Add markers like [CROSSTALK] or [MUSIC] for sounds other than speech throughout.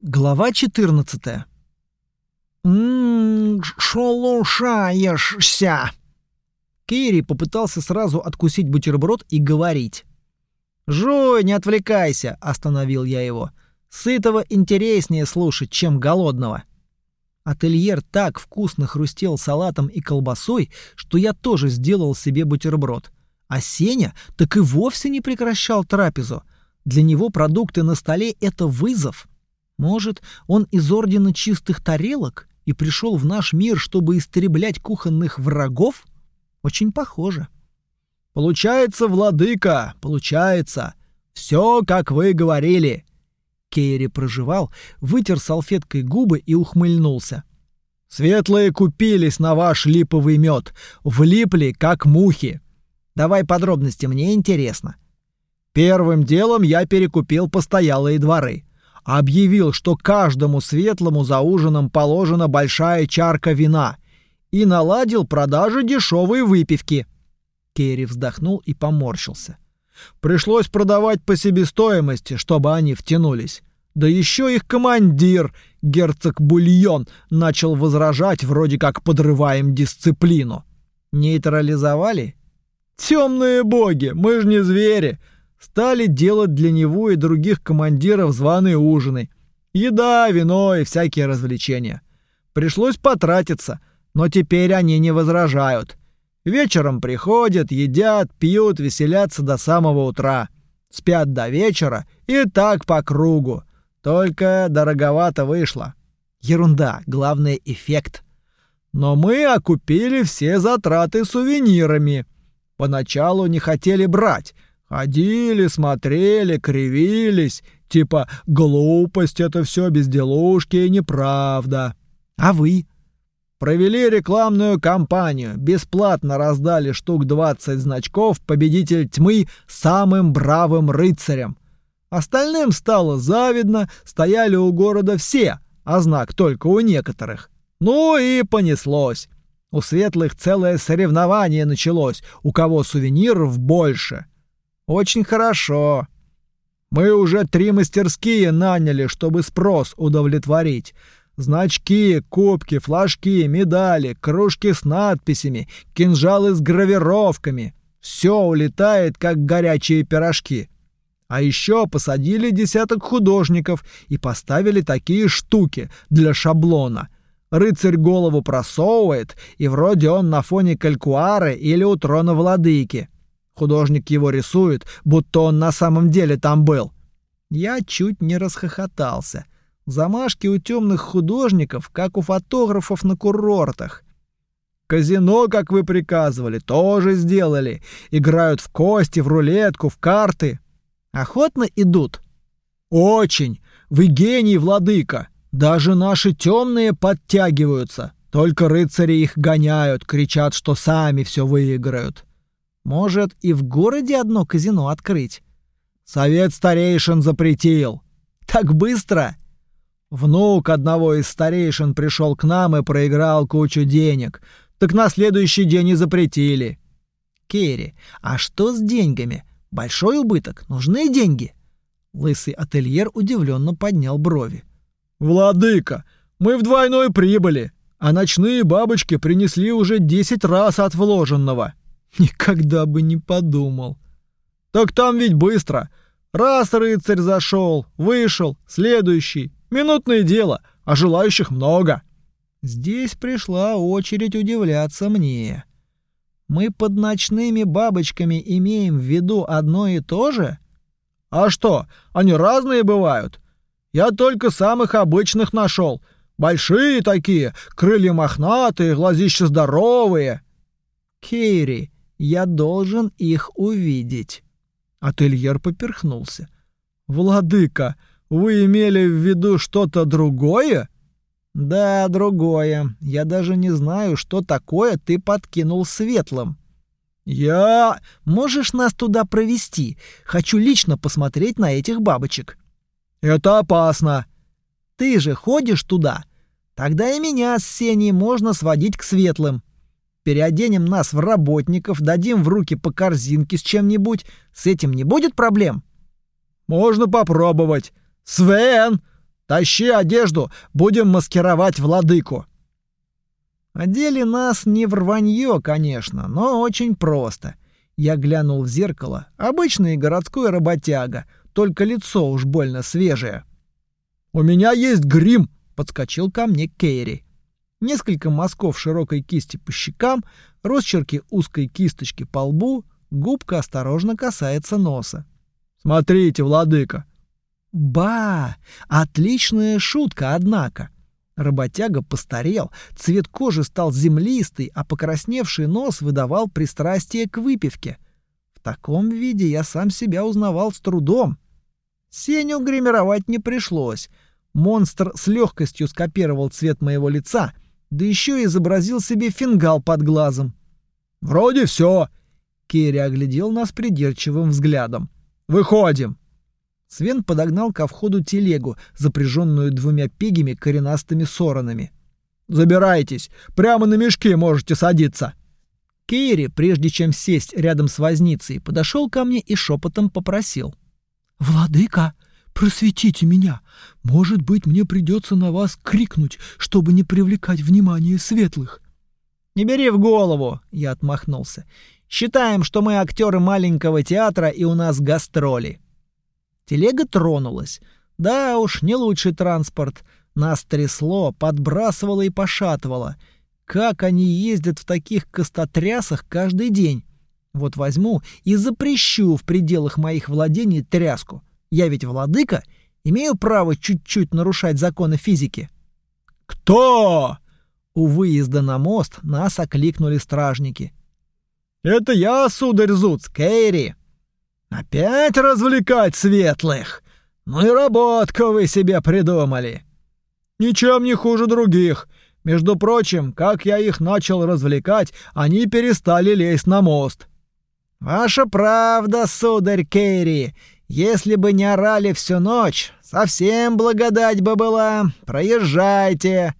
Глава 14. «М-м, шелушаешься!» Керри попытался сразу откусить бутерброд и говорить. «Жуй, не отвлекайся!» — остановил я его. «Сытого интереснее слушать, чем голодного». Ательер так вкусно хрустел салатом и колбасой, что я тоже сделал себе бутерброд. А Сеня так и вовсе не прекращал трапезу. Для него продукты на столе — это вызов. Может, он из Ордена Чистых Тарелок и пришел в наш мир, чтобы истреблять кухонных врагов? Очень похоже. «Получается, владыка, получается. Все, как вы говорили». Кейри проживал, вытер салфеткой губы и ухмыльнулся. «Светлые купились на ваш липовый мед, влипли, как мухи. Давай подробности, мне интересно». Первым делом я перекупил постоялые дворы объявил, что каждому светлому за ужином положена большая чарка вина и наладил продажи дешевой выпивки. Керри вздохнул и поморщился. Пришлось продавать по себестоимости, чтобы они втянулись. Да еще их командир, герцог Бульон, начал возражать, вроде как подрываем дисциплину. Нейтрализовали? Темные боги, мы ж не звери стали делать для него и других командиров званые ужины. Еда, вино и всякие развлечения. Пришлось потратиться, но теперь они не возражают. Вечером приходят, едят, пьют, веселятся до самого утра. Спят до вечера и так по кругу. Только дороговато вышло. Ерунда, главное эффект. Но мы окупили все затраты сувенирами. Поначалу не хотели брать, Ходили, смотрели, кривились, типа глупость это все безделушки и неправда. А вы? Провели рекламную кампанию, бесплатно раздали штук 20 значков «Победитель тьмы» самым бравым рыцарем. Остальным стало завидно, стояли у города все, а знак только у некоторых. Ну и понеслось. У светлых целое соревнование началось, у кого сувениров больше — очень хорошо. Мы уже три мастерские наняли, чтобы спрос удовлетворить. Значки, кубки, флажки, медали, кружки с надписями, кинжалы с гравировками. Все улетает, как горячие пирожки. А еще посадили десяток художников и поставили такие штуки для шаблона. Рыцарь голову просовывает, и вроде он на фоне калькуары или у трона владыки. Художник его рисует, будто он на самом деле там был. Я чуть не расхохотался. Замашки у темных художников, как у фотографов на курортах. Казино, как вы приказывали, тоже сделали. Играют в кости, в рулетку, в карты. Охотно идут. Очень. Вы гений, владыка. Даже наши темные подтягиваются. Только рыцари их гоняют, кричат, что сами все выиграют. Может, и в городе одно казино открыть? Совет старейшин запретил. Так быстро? Внук одного из старейшин пришел к нам и проиграл кучу денег. Так на следующий день и запретили. Керри, а что с деньгами? Большой убыток, нужны деньги? Лысый ательер удивленно поднял брови. Владыка, мы в двойной прибыли, а ночные бабочки принесли уже десять раз от вложенного. [LAUGHS] Никогда бы не подумал. Так там ведь быстро. Раз рыцарь зашел, вышел, следующий. Минутное дело, а желающих много. Здесь пришла очередь удивляться мне. Мы под ночными бабочками имеем в виду одно и то же? А что, они разные бывают. Я только самых обычных нашел. Большие такие, крылья мохнатые, глазища здоровые. Кейри, я должен их увидеть. Ательер поперхнулся. Владыка, вы имели в виду что-то другое? Да, другое. Я даже не знаю, что такое ты подкинул светлым. Я... Можешь нас туда провести? Хочу лично посмотреть на этих бабочек. Это опасно. Ты же ходишь туда. Тогда и меня с Сеней можно сводить к светлым переоденем нас в работников, дадим в руки по корзинке с чем-нибудь, с этим не будет проблем? Можно попробовать. Свен! Тащи одежду, будем маскировать владыку. Одели нас не в рванье, конечно, но очень просто. Я глянул в зеркало. Обычный городской работяга, только лицо уж больно свежее. «У меня есть грим!» — подскочил ко мне Керри. Несколько мазков широкой кисти по щекам, росчерки узкой кисточки по лбу, губка осторожно касается носа. «Смотрите, владыка!» «Ба! Отличная шутка, однако!» Работяга постарел, цвет кожи стал землистый, а покрасневший нос выдавал пристрастие к выпивке. В таком виде я сам себя узнавал с трудом. Сеню гримировать не пришлось. Монстр с легкостью скопировал цвет моего лица, да еще и изобразил себе фингал под глазом. «Вроде все. Керри оглядел нас придирчивым взглядом. «Выходим!» Свен подогнал ко входу телегу, запряженную двумя пегими коренастыми соронами. «Забирайтесь! Прямо на мешки можете садиться!» Керри, прежде чем сесть рядом с возницей, подошел ко мне и шепотом попросил. «Владыка, просветите меня! Может быть, мне придется на вас крикнуть, чтобы не привлекать внимание светлых!» «Не бери в голову!» — я отмахнулся. «Считаем, что мы актеры маленького театра и у нас гастроли!» Телега тронулась. Да уж, не лучший транспорт. Нас трясло, подбрасывало и пошатывало. Как они ездят в таких костотрясах каждый день? Вот возьму и запрещу в пределах моих владений тряску. Я ведь владыка, имею право чуть-чуть нарушать законы физики. «Кто?» У выезда на мост нас окликнули стражники. «Это я, сударь Зуц, Кэрри!» «Опять развлекать светлых? Ну и работку вы себе придумали!» «Ничем не хуже других. Между прочим, как я их начал развлекать, они перестали лезть на мост». «Ваша правда, сударь Керри. Если бы не орали всю ночь, совсем благодать бы была. Проезжайте!»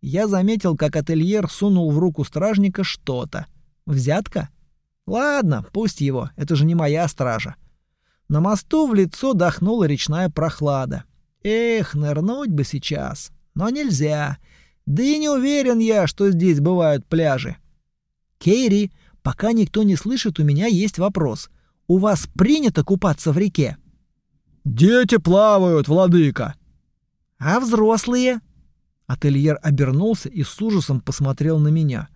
Я заметил, как ательер сунул в руку стражника что-то. «Взятка?» Ладно, пусть его, это же не моя стража. На мосту в лицо дохнула речная прохлада. Эх, нырнуть бы сейчас, но нельзя. Да и не уверен я, что здесь бывают пляжи. Кейри, пока никто не слышит, у меня есть вопрос. У вас принято купаться в реке? Дети плавают, владыка. А взрослые? Ательер обернулся и с ужасом посмотрел на меня.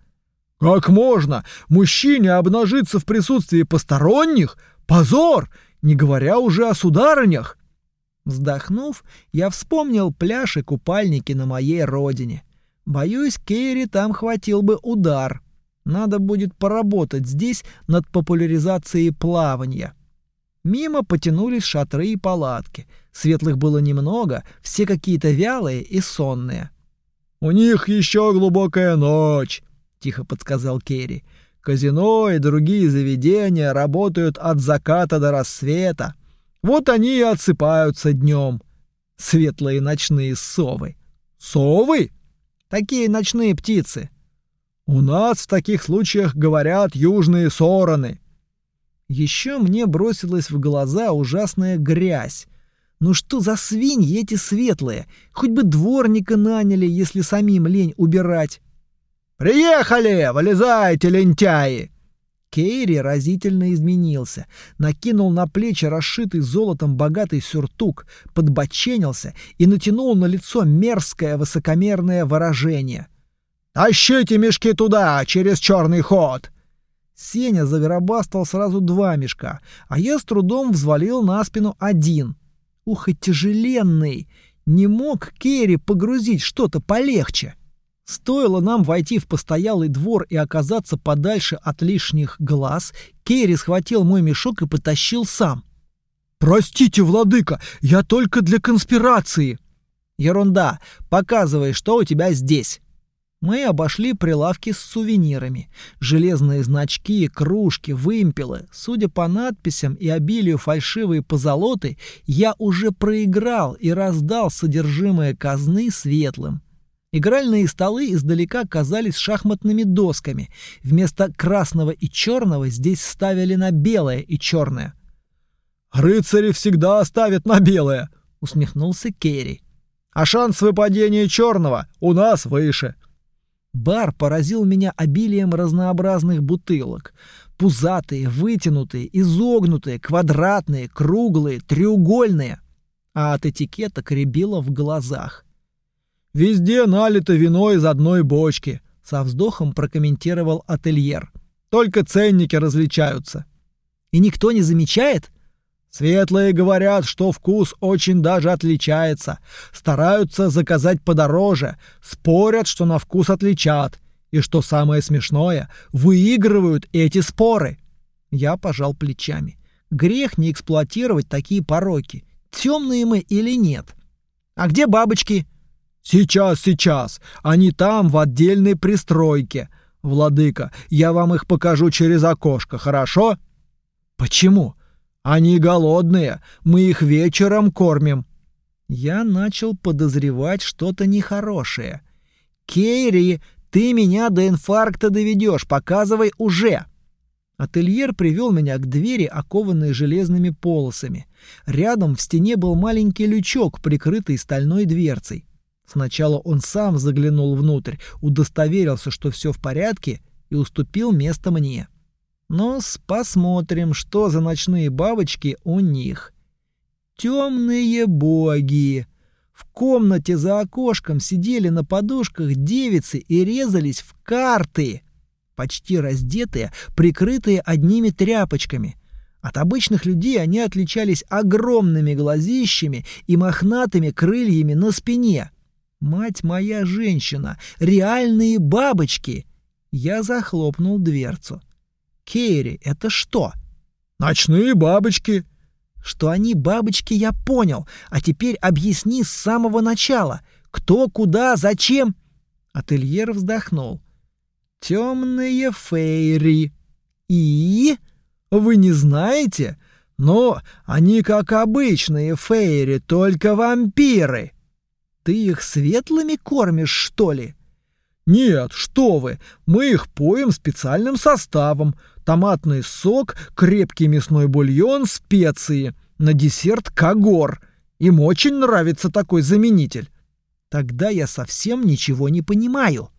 Как можно мужчине обнажиться в присутствии посторонних? Позор, не говоря уже о сударынях. Вздохнув, я вспомнил пляж и купальники на моей родине. Боюсь, Керри там хватил бы удар. Надо будет поработать здесь над популяризацией плавания. Мимо потянулись шатры и палатки. Светлых было немного, все какие-то вялые и сонные. «У них еще глубокая ночь», тихо подсказал Керри. Казино и другие заведения работают от заката до рассвета. Вот они и отсыпаются днем. Светлые ночные совы. Совы? Такие ночные птицы. У нас в таких случаях говорят южные сороны. Еще мне бросилась в глаза ужасная грязь. Ну что за свиньи эти светлые? Хоть бы дворника наняли, если самим лень убирать. «Приехали! Вылезайте, лентяи!» Кейри разительно изменился, накинул на плечи расшитый золотом богатый сюртук, подбоченился и натянул на лицо мерзкое высокомерное выражение. «Тащите мешки туда, через черный ход!» Сеня загробастал сразу два мешка, а я с трудом взвалил на спину один. Ух, и тяжеленный! Не мог Керри погрузить что-то полегче. Стоило нам войти в постоялый двор и оказаться подальше от лишних глаз, Керри схватил мой мешок и потащил сам. «Простите, владыка, я только для конспирации!» «Ерунда! Показывай, что у тебя здесь!» Мы обошли прилавки с сувенирами. Железные значки, кружки, вымпелы. Судя по надписям и обилию фальшивой позолоты, я уже проиграл и раздал содержимое казны светлым. Игральные столы издалека казались шахматными досками. Вместо красного и черного здесь ставили на белое и черное. «Рыцари всегда ставят на белое!» — усмехнулся Керри. А шанс выпадения черного у нас выше. Бар поразил меня обилием разнообразных бутылок. Пузатые, вытянутые, изогнутые, квадратные, круглые, треугольные. А от этикеток рябило в глазах. «Везде налито вино из одной бочки», — со вздохом прокомментировал ательер. «Только ценники различаются». «И никто не замечает?» Светлые говорят, что вкус очень даже отличается. Стараются заказать подороже, спорят, что на вкус отличат. И что самое смешное, выигрывают эти споры. Я пожал плечами. Грех не эксплуатировать такие пороки. Темные мы или нет. А где бабочки? Сейчас, сейчас. Они там, в отдельной пристройке. Владыка, я вам их покажу через окошко, хорошо? Почему? Они голодные, мы их вечером кормим. Я начал подозревать что-то нехорошее. Кейри, ты меня до инфаркта доведешь, показывай уже. Ательер привел меня к двери, окованной железными полосами. Рядом в стене был маленький лючок, прикрытый стальной дверцей. Сначала он сам заглянул внутрь, удостоверился, что все в порядке, и уступил место мне. Но посмотрим, что за ночные бабочки у них. Темные боги. В комнате за окошком сидели на подушках девицы и резались в карты. Почти раздетые, прикрытые одними тряпочками. От обычных людей они отличались огромными глазищами и мохнатыми крыльями на спине. Мать моя женщина, реальные бабочки! Я захлопнул дверцу. Керри, это что? Ночные бабочки. Что они бабочки, я понял. А теперь объясни с самого начала. Кто, куда, зачем? Ательер вздохнул. Темные фейри. И? Вы не знаете? Но они как обычные фейри, только вампиры. Ты их светлыми кормишь, что ли? Нет, что вы, мы их поем специальным составом. Томатный сок, крепкий мясной бульон, специи. На десерт кагор. Им очень нравится такой заменитель. Тогда я совсем ничего не понимаю.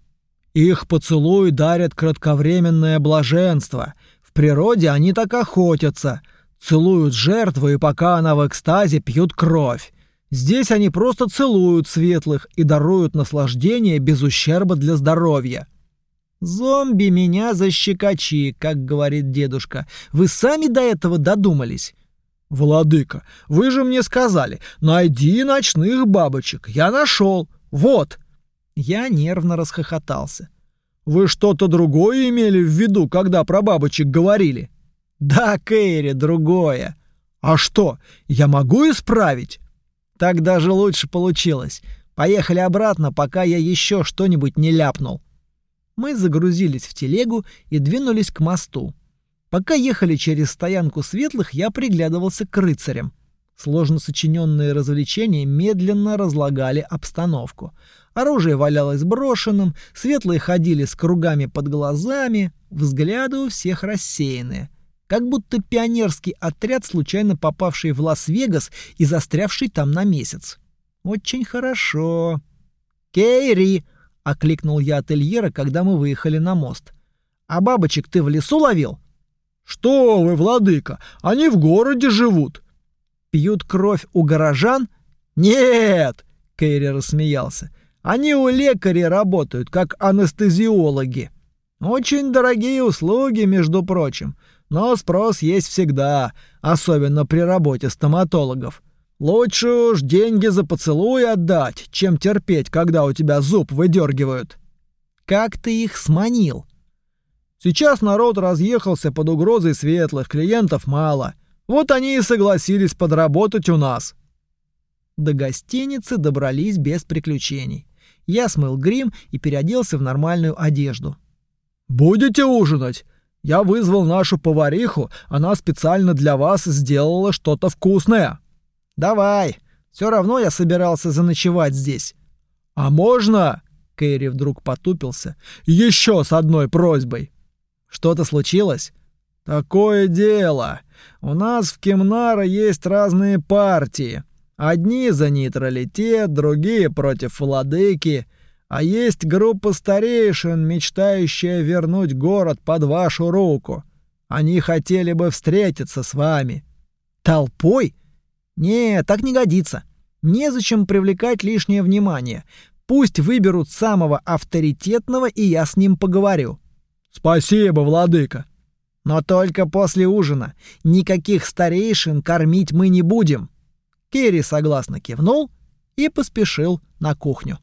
Их поцелуй дарят кратковременное блаженство. В природе они так охотятся. Целуют жертву и пока она в экстазе пьют кровь. Здесь они просто целуют светлых и даруют наслаждение без ущерба для здоровья. «Зомби меня защекочи», как говорит дедушка. «Вы сами до этого додумались?» «Владыка, вы же мне сказали, найди ночных бабочек. Я нашел. Вот!» Я нервно расхохотался. «Вы что-то другое имели в виду, когда про бабочек говорили?» «Да, Кэрри, другое». «А что, я могу исправить?» Так даже лучше получилось. Поехали обратно, пока я еще что-нибудь не ляпнул. Мы загрузились в телегу и двинулись к мосту. Пока ехали через стоянку светлых, я приглядывался к рыцарям. Сложно сочиненные развлечения медленно разлагали обстановку. Оружие валялось брошенным, светлые ходили с кругами под глазами, взгляды у всех рассеянные как будто пионерский отряд, случайно попавший в Лас-Вегас и застрявший там на месяц. Очень хорошо. Кейри, окликнул я ательера, когда мы выехали на мост. А бабочек ты в лесу ловил? Что вы, владыка, они в городе живут. Пьют кровь у горожан? Нет, Кейри рассмеялся. Они у лекарей работают, как анестезиологи. Очень дорогие услуги, между прочим. Но спрос есть всегда, особенно при работе стоматологов. Лучше уж деньги за поцелуй отдать, чем терпеть, когда у тебя зуб выдергивают. Как ты их сманил? Сейчас народ разъехался под угрозой светлых, клиентов мало. Вот они и согласились подработать у нас. До гостиницы добрались без приключений. Я смыл грим и переоделся в нормальную одежду. «Будете ужинать?» Я вызвал нашу повариху, она специально для вас сделала что-то вкусное. Давай. Все равно я собирался заночевать здесь. А можно? Кэрри вдруг потупился. Еще с одной просьбой. Что-то случилось? Такое дело. У нас в Кемнара есть разные партии. Одни за нейтралитет, другие против владыки, а есть группа старейшин, мечтающая вернуть город под вашу руку. Они хотели бы встретиться с вами. Толпой? Не, так не годится. Незачем привлекать лишнее внимание. Пусть выберут самого авторитетного, и я с ним поговорю. Спасибо, владыка. Но только после ужина. Никаких старейшин кормить мы не будем. Керри согласно кивнул и поспешил на кухню.